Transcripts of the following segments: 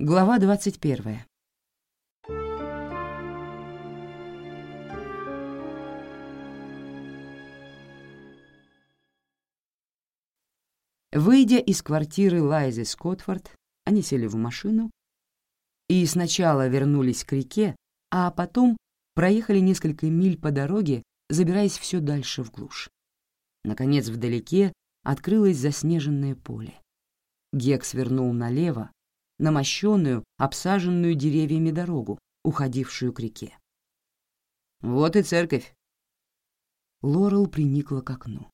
Глава 21. Выйдя из квартиры Лайзы Скотфорд, они сели в машину и сначала вернулись к реке, а потом проехали несколько миль по дороге, забираясь все дальше в глушь. Наконец, вдалеке открылось заснеженное поле. Гек свернул налево, на мощенную, обсаженную деревьями дорогу, уходившую к реке. «Вот и церковь!» Лорел приникла к окну.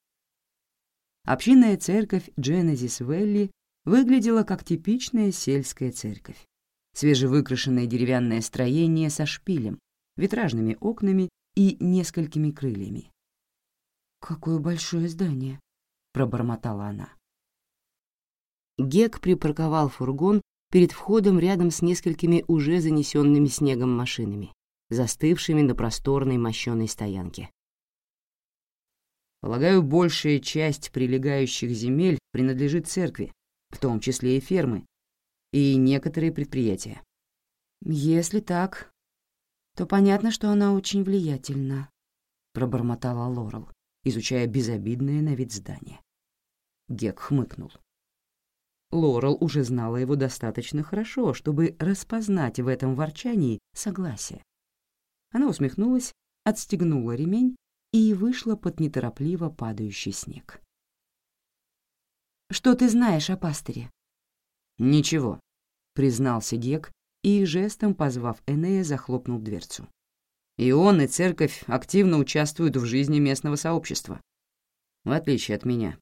Общинная церковь Дженезис Велли выглядела как типичная сельская церковь. Свежевыкрашенное деревянное строение со шпилем, витражными окнами и несколькими крыльями. «Какое большое здание!» — пробормотала она. Гек припарковал фургон перед входом рядом с несколькими уже занесенными снегом машинами, застывшими на просторной мощеной стоянке. Полагаю, большая часть прилегающих земель принадлежит церкви, в том числе и фермы, и некоторые предприятия. Если так, то понятно, что она очень влиятельна, пробормотала Лорел, изучая безобидное на вид здание. Гек хмыкнул. Лорел уже знала его достаточно хорошо, чтобы распознать в этом ворчании согласие. Она усмехнулась, отстегнула ремень и вышла под неторопливо падающий снег. «Что ты знаешь о пастыре?» «Ничего», — признался Гек и, жестом позвав Энея, захлопнул дверцу. «И он, и церковь активно участвуют в жизни местного сообщества. В отличие от меня.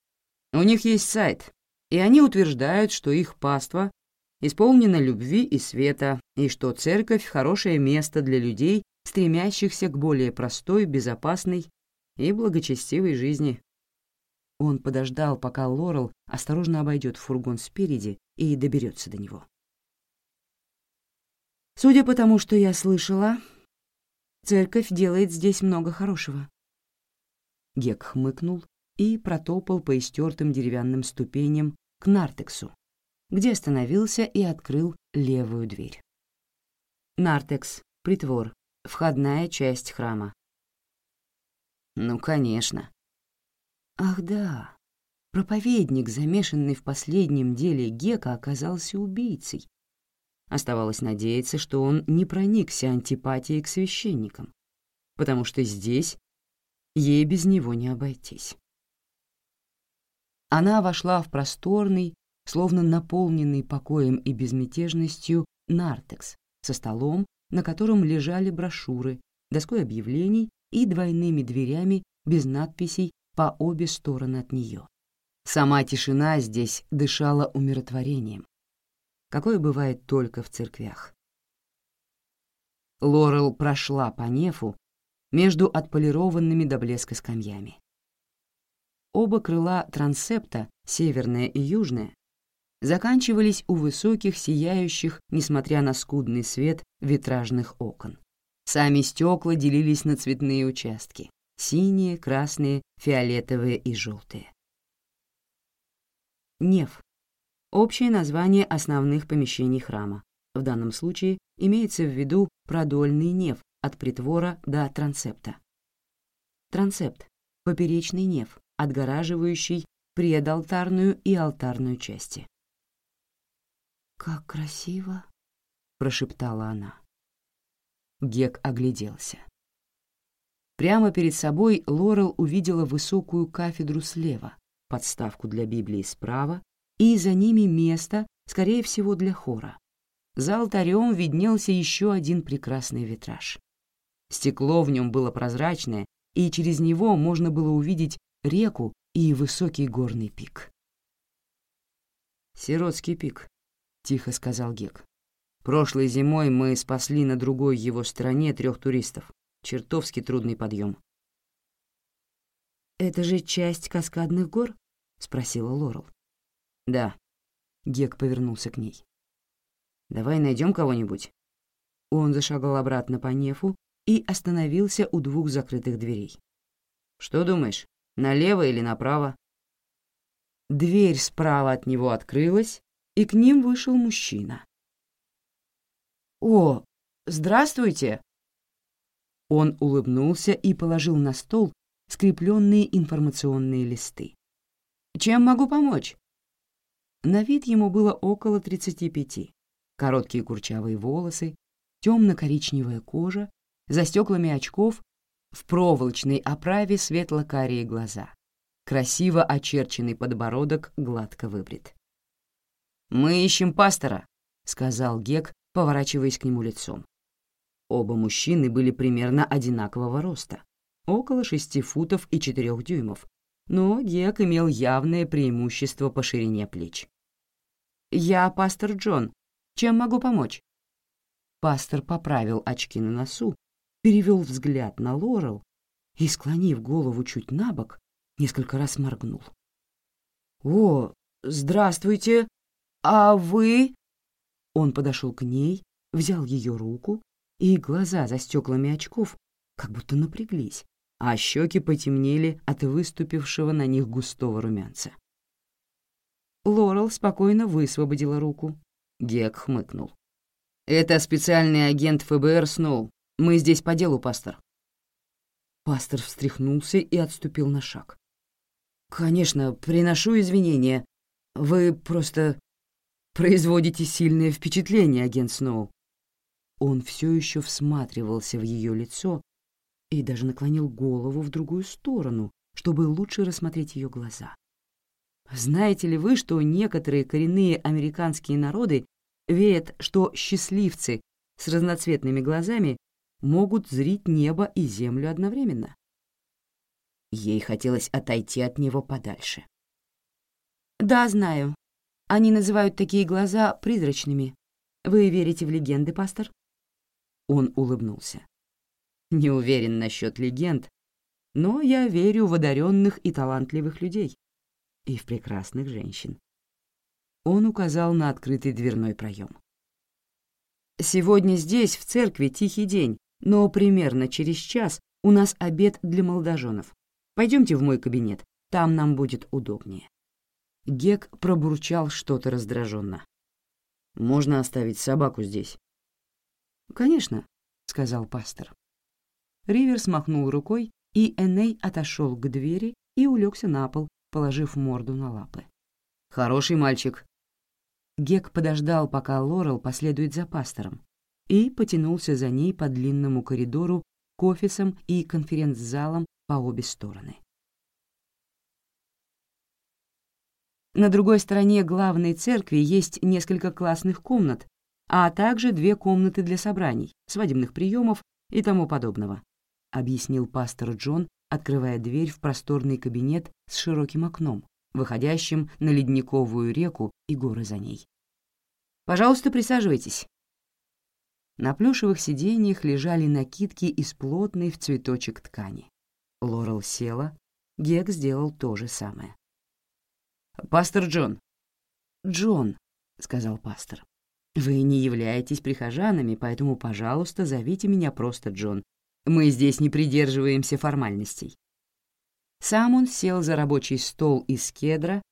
У них есть сайт, и они утверждают, что их паства исполнена любви и света, и что церковь — хорошее место для людей, стремящихся к более простой, безопасной и благочестивой жизни. Он подождал, пока Лорел осторожно обойдет фургон спереди и доберется до него. Судя по тому, что я слышала, церковь делает здесь много хорошего. Гек хмыкнул и протопал по истертым деревянным ступеням к нартексу, где остановился и открыл левую дверь. Нартекс, притвор, входная часть храма. Ну, конечно. Ах да, проповедник, замешанный в последнем деле Гека, оказался убийцей. Оставалось надеяться, что он не проникся антипатией к священникам, потому что здесь ей без него не обойтись. Она вошла в просторный, словно наполненный покоем и безмятежностью, нартекс со столом, на котором лежали брошюры, доской объявлений и двойными дверями без надписей по обе стороны от нее. Сама тишина здесь дышала умиротворением, какое бывает только в церквях. Лорел прошла по нефу между отполированными до блеска скамьями. Оба крыла трансепта, северное и южное, заканчивались у высоких, сияющих, несмотря на скудный свет, витражных окон. Сами стекла делились на цветные участки — синие, красные, фиолетовые и желтые. Неф — общее название основных помещений храма. В данном случае имеется в виду продольный неф от притвора до трансепта. Трансепт — поперечный неф, отгораживающий предалтарную и алтарную части. «Как красиво!» — прошептала она. Гек огляделся. Прямо перед собой Лорел увидела высокую кафедру слева, подставку для Библии справа и за ними место, скорее всего, для хора. За алтарем виднелся еще один прекрасный витраж. Стекло в нем было прозрачное, и через него можно было увидеть реку и высокий горный пик. «Сиротский пик», — тихо сказал Гек. Прошлой зимой мы спасли на другой его стороне трех туристов. Чертовски трудный подъем. «Это же часть каскадных гор?» — спросила Лорел. «Да». Гек повернулся к ней. «Давай найдем кого-нибудь». Он зашагал обратно по нефу и остановился у двух закрытых дверей. «Что думаешь, налево или направо?» Дверь справа от него открылась, и к ним вышел мужчина. «О, здравствуйте!» Он улыбнулся и положил на стол скрепленные информационные листы. «Чем могу помочь?» На вид ему было около 35. Короткие курчавые волосы, темно-коричневая кожа, за стеклами очков, в проволочной оправе светло-карие глаза. Красиво очерченный подбородок гладко выбрит. «Мы ищем пастора», — сказал Гек, поворачиваясь к нему лицом. Оба мужчины были примерно одинакового роста, около шести футов и четырех дюймов, но Гек имел явное преимущество по ширине плеч. «Я пастор Джон. Чем могу помочь?» Пастор поправил очки на носу, перевел взгляд на Лорел и, склонив голову чуть на бок, несколько раз моргнул. «О, здравствуйте! А вы...» Он подошел к ней, взял ее руку, и глаза за стеклами очков как будто напряглись, а щеки потемнели от выступившего на них густого румянца. Лорел спокойно высвободила руку. Гек хмыкнул. «Это специальный агент ФБР Сноу. Мы здесь по делу, пастор». Пастор встряхнулся и отступил на шаг. «Конечно, приношу извинения. Вы просто производите сильное впечатление, агент Сноу». Он все еще всматривался в ее лицо и даже наклонил голову в другую сторону, чтобы лучше рассмотреть ее глаза. Знаете ли вы, что некоторые коренные американские народы верят, что счастливцы с разноцветными глазами могут зрить небо и землю одновременно? Ей хотелось отойти от него подальше. «Да, знаю. Они называют такие глаза призрачными. Вы верите в легенды, пастор?» Он улыбнулся. «Не уверен насчет легенд, но я верю в одаренных и талантливых людей и в прекрасных женщин. Он указал на открытый дверной проем. «Сегодня здесь, в церкви, тихий день, но примерно через час у нас обед для молодоженов. Пойдемте в мой кабинет, там нам будет удобнее». Гек пробурчал что-то раздраженно. «Можно оставить собаку здесь?» «Конечно», — сказал пастор. Ривер смахнул рукой, и Эней отошел к двери и улегся на пол, положив морду на лапы. «Хороший мальчик». Гек подождал, пока Лорел последует за пастором, и потянулся за ней по длинному коридору к офисам и конференц-залам по обе стороны. На другой стороне главной церкви есть несколько классных комнат, а также две комнаты для собраний, свадебных приемов и тому подобного, объяснил пастор Джон, открывая дверь в просторный кабинет с широким окном, выходящим на ледниковую реку и горы за ней. «Пожалуйста, присаживайтесь». На плюшевых сиденьях лежали накидки из плотной в цветочек ткани. Лорел села, Гек сделал то же самое. «Пастор Джон». «Джон», — сказал пастор. «Вы не являетесь прихожанами, поэтому, пожалуйста, зовите меня просто Джон, мы здесь не придерживаемся формальностей. Сам он сел за рабочий стол из кедра,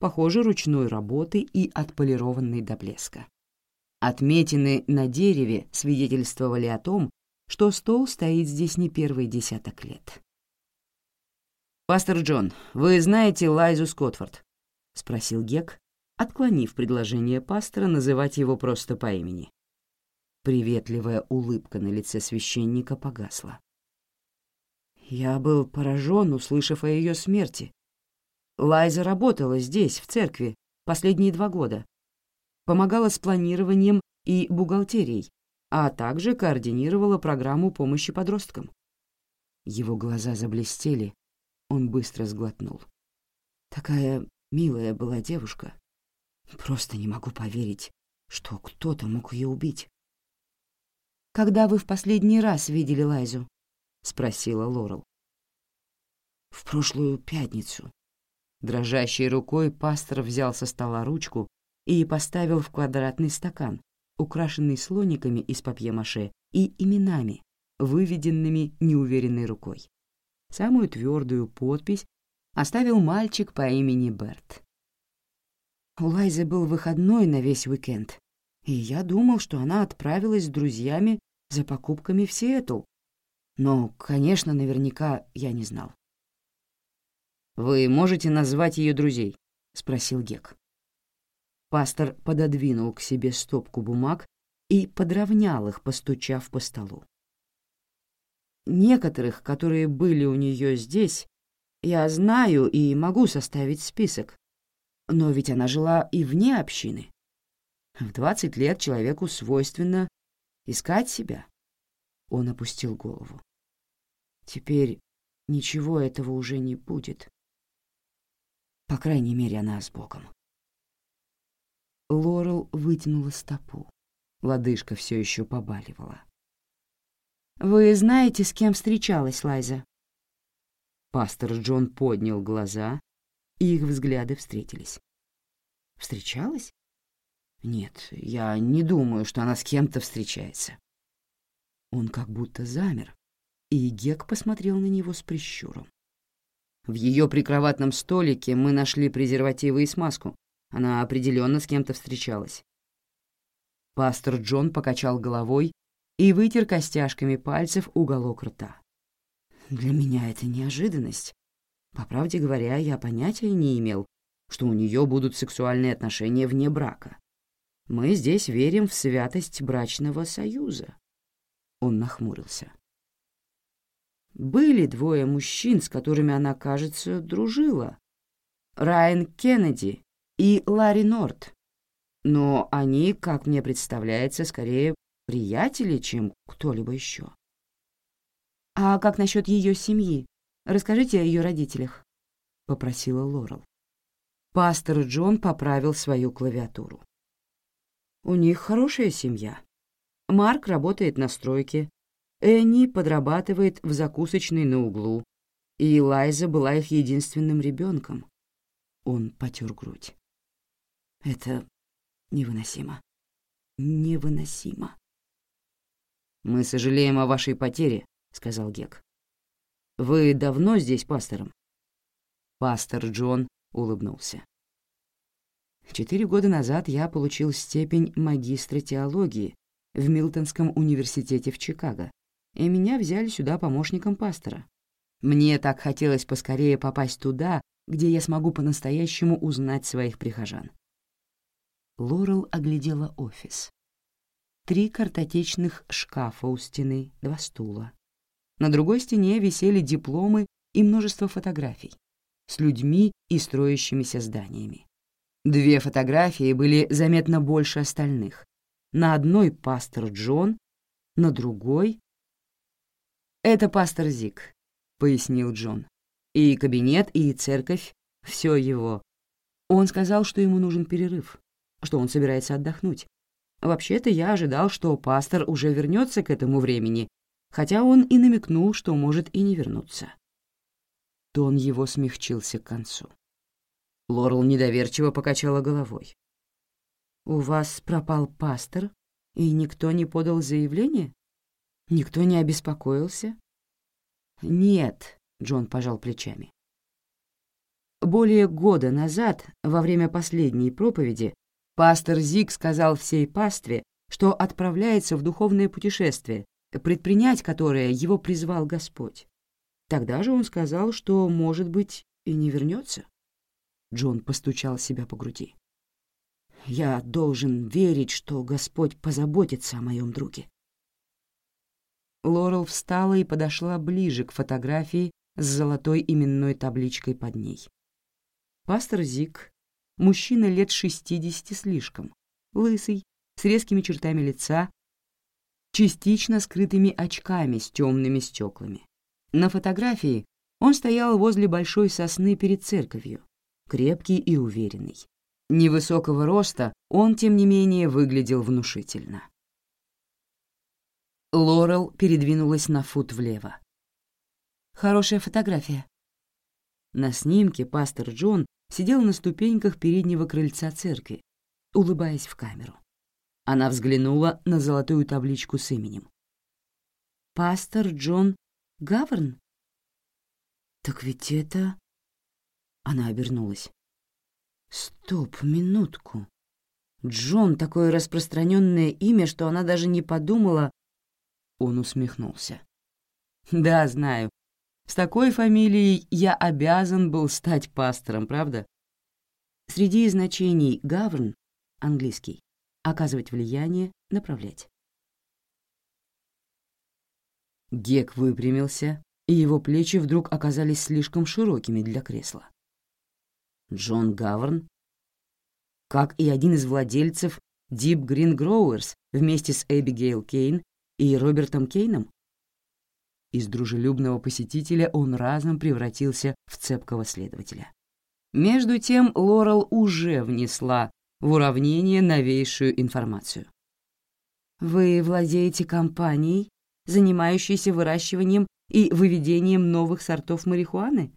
похоже, ручной работы и отполированный до блеска. Отметины на дереве свидетельствовали о том, что стол стоит здесь не первый десяток лет. «Пастор Джон, вы знаете Лайзу Скотфорд?» — спросил Гек, отклонив предложение пастора называть его просто по имени. Приветливая улыбка на лице священника погасла. Я был поражен, услышав о ее смерти. Лайза работала здесь, в церкви, последние два года. Помогала с планированием и бухгалтерией, а также координировала программу помощи подросткам. Его глаза заблестели, он быстро сглотнул. Такая милая была девушка. Просто не могу поверить, что кто-то мог ее убить. «Когда вы в последний раз видели Лайзу?» — спросила Лорел. «В прошлую пятницу». Дрожащей рукой пастор взял со стола ручку и поставил в квадратный стакан, украшенный слониками из папье-маше и именами, выведенными неуверенной рукой. Самую твердую подпись оставил мальчик по имени Берт. У Лайзы был выходной на весь уикенд, и я думал, что она отправилась с друзьями за покупками в Сиэтл. Но, конечно, наверняка я не знал. «Вы можете назвать ее друзей?» — спросил Гек. Пастор пододвинул к себе стопку бумаг и подровнял их, постучав по столу. Некоторых, которые были у нее здесь, я знаю и могу составить список. Но ведь она жила и вне общины. В двадцать лет человеку свойственно искать себя. Он опустил голову. Теперь ничего этого уже не будет. По крайней мере, она с Богом. Лорел вытянула стопу. Лодыжка все еще побаливала. «Вы знаете, с кем встречалась Лайза?» Пастор Джон поднял глаза, и их взгляды встретились. «Встречалась? Нет, я не думаю, что она с кем-то встречается». Он как будто замер, и Гек посмотрел на него с прищуром. В ее прикроватном столике мы нашли презервативы и смазку. Она определенно с кем-то встречалась. Пастор Джон покачал головой и вытер костяшками пальцев уголок рта. Для меня это неожиданность. По правде говоря, я понятия не имел, что у нее будут сексуальные отношения вне брака. Мы здесь верим в святость брачного союза. Он нахмурился. Были двое мужчин, с которыми она, кажется, дружила. Райан Кеннеди и Ларри Норт. Но они, как мне представляется, скорее приятели, чем кто-либо еще. «А как насчет ее семьи? Расскажите о ее родителях», — попросила Лорел. Пастор Джон поправил свою клавиатуру. «У них хорошая семья. Марк работает на стройке, Энни подрабатывает в закусочной на углу, и Лайза была их единственным ребенком. Он потер грудь. Это невыносимо. Невыносимо. «Мы сожалеем о вашей потере», — сказал Гек. «Вы давно здесь пастором?» Пастор Джон улыбнулся. Четыре года назад я получил степень магистра теологии в Милтонском университете в Чикаго и меня взяли сюда помощником пастора. Мне так хотелось поскорее попасть туда, где я смогу по-настоящему узнать своих прихожан. Лорел оглядела офис. Три картотечных шкафа у стены, два стула. На другой стене висели дипломы и множество фотографий с людьми и строящимися зданиями. Две фотографии были заметно больше остальных. На одной пастор Джон, на другой «Это пастор Зик», — пояснил Джон. «И кабинет, и церковь — все его. Он сказал, что ему нужен перерыв, что он собирается отдохнуть. Вообще-то я ожидал, что пастор уже вернется к этому времени, хотя он и намекнул, что может и не вернуться». Тон его смягчился к концу. Лорел недоверчиво покачала головой. «У вас пропал пастор, и никто не подал заявление?» Никто не обеспокоился? Нет, Джон пожал плечами. Более года назад, во время последней проповеди, пастор Зиг сказал всей пастве, что отправляется в духовное путешествие, предпринять которое его призвал Господь. Тогда же он сказал, что, может быть, и не вернется. Джон постучал себя по груди. «Я должен верить, что Господь позаботится о моем друге. Лорел встала и подошла ближе к фотографии с золотой именной табличкой под ней. Пастор Зик, мужчина лет шестидесяти слишком, лысый, с резкими чертами лица, частично скрытыми очками с темными стеклами. На фотографии он стоял возле большой сосны перед церковью, крепкий и уверенный. Невысокого роста он, тем не менее, выглядел внушительно. Лорел передвинулась на фут влево. «Хорошая фотография». На снимке пастор Джон сидел на ступеньках переднего крыльца церкви, улыбаясь в камеру. Она взглянула на золотую табличку с именем. «Пастор Джон Гаверн?» «Так ведь это...» Она обернулась. «Стоп, минутку. Джон — такое распространенное имя, что она даже не подумала... Он усмехнулся. «Да, знаю. С такой фамилией я обязан был стать пастором, правда?» Среди значений «govern» — английский — оказывать влияние, направлять. Гек выпрямился, и его плечи вдруг оказались слишком широкими для кресла. Джон Гаверн, как и один из владельцев Deep Green Growers вместе с Эбигейл Кейн и Робертом Кейном? Из дружелюбного посетителя он разом превратился в цепкого следователя. Между тем Лорел уже внесла в уравнение новейшую информацию. «Вы владеете компанией, занимающейся выращиванием и выведением новых сортов марихуаны?»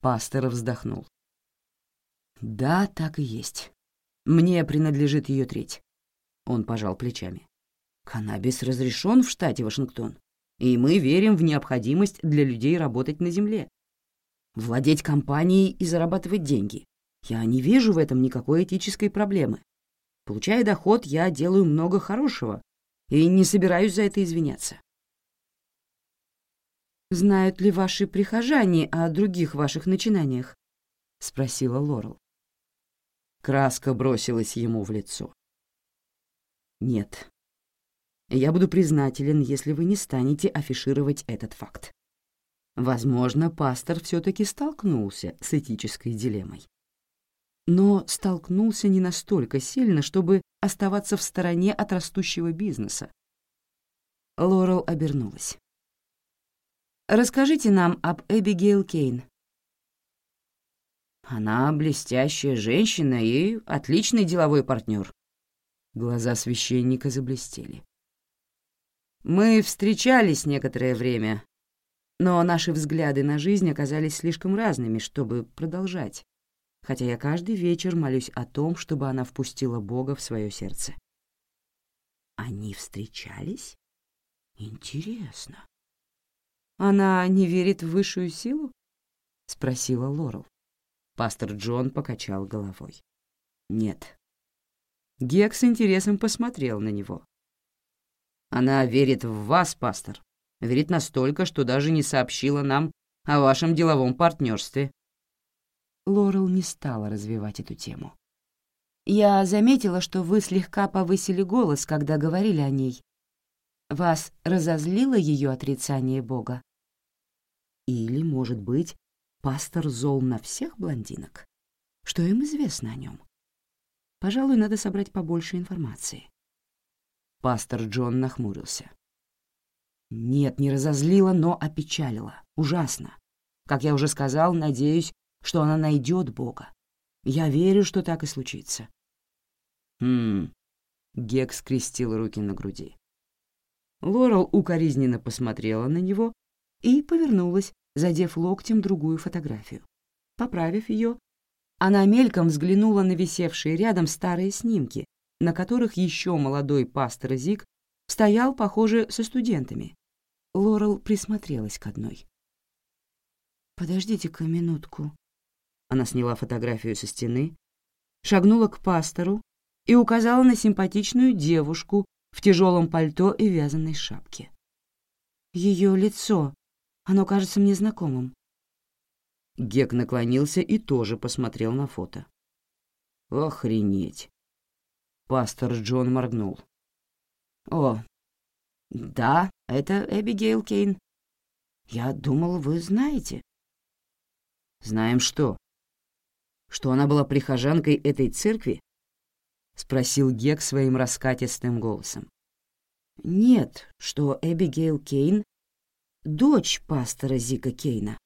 Пастор вздохнул. «Да, так и есть. Мне принадлежит ее треть». Он пожал плечами. «Каннабис разрешен в штате Вашингтон, и мы верим в необходимость для людей работать на земле. Владеть компанией и зарабатывать деньги. Я не вижу в этом никакой этической проблемы. Получая доход, я делаю много хорошего и не собираюсь за это извиняться. «Знают ли ваши прихожане о других ваших начинаниях?» — спросила Лорел. Краска бросилась ему в лицо. «Нет. Я буду признателен, если вы не станете афишировать этот факт. Возможно, пастор все-таки столкнулся с этической дилеммой. Но столкнулся не настолько сильно, чтобы оставаться в стороне от растущего бизнеса. Лорел обернулась. «Расскажите нам об Эбигейл Кейн», она блестящая женщина и отличный деловой партнер. Глаза священника заблестели. Мы встречались некоторое время, но наши взгляды на жизнь оказались слишком разными, чтобы продолжать, хотя я каждый вечер молюсь о том, чтобы она впустила Бога в свое сердце. Они встречались? Интересно. Она не верит в высшую силу? — спросила Лорел. Пастор Джон покачал головой. «Нет». Гек с интересом посмотрел на него. «Она верит в вас, пастор. Верит настолько, что даже не сообщила нам о вашем деловом партнерстве». Лорел не стала развивать эту тему. «Я заметила, что вы слегка повысили голос, когда говорили о ней. Вас разозлило ее отрицание Бога? Или, может быть, Пастор зол на всех блондинок? Что им известно о нем? Пожалуй, надо собрать побольше информации. Пастор Джон нахмурился. Нет, не разозлила, но опечалила. Ужасно. Как я уже сказал, надеюсь, что она найдет Бога. Я верю, что так и случится. Хм. Гек скрестил руки на груди. Лорел укоризненно посмотрела на него и повернулась, задев локтем другую фотографию. Поправив ее, она мельком взглянула на висевшие рядом старые снимки, на которых еще молодой пастор Зик стоял, похоже, со студентами. Лорел присмотрелась к одной. «Подождите-ка минутку». Она сняла фотографию со стены, шагнула к пастору и указала на симпатичную девушку в тяжелом пальто и вязаной шапке. Ее лицо оно кажется мне знакомым». Гек наклонился и тоже посмотрел на фото. «Охренеть!» Пастор Джон моргнул. «О, да, это Эбигейл Кейн. Я думал, вы знаете». «Знаем что?» «Что она была прихожанкой этой церкви?» — спросил Гек своим раскатистым голосом. «Нет, что Эбигейл Кейн дочь пастора Зика Кейна.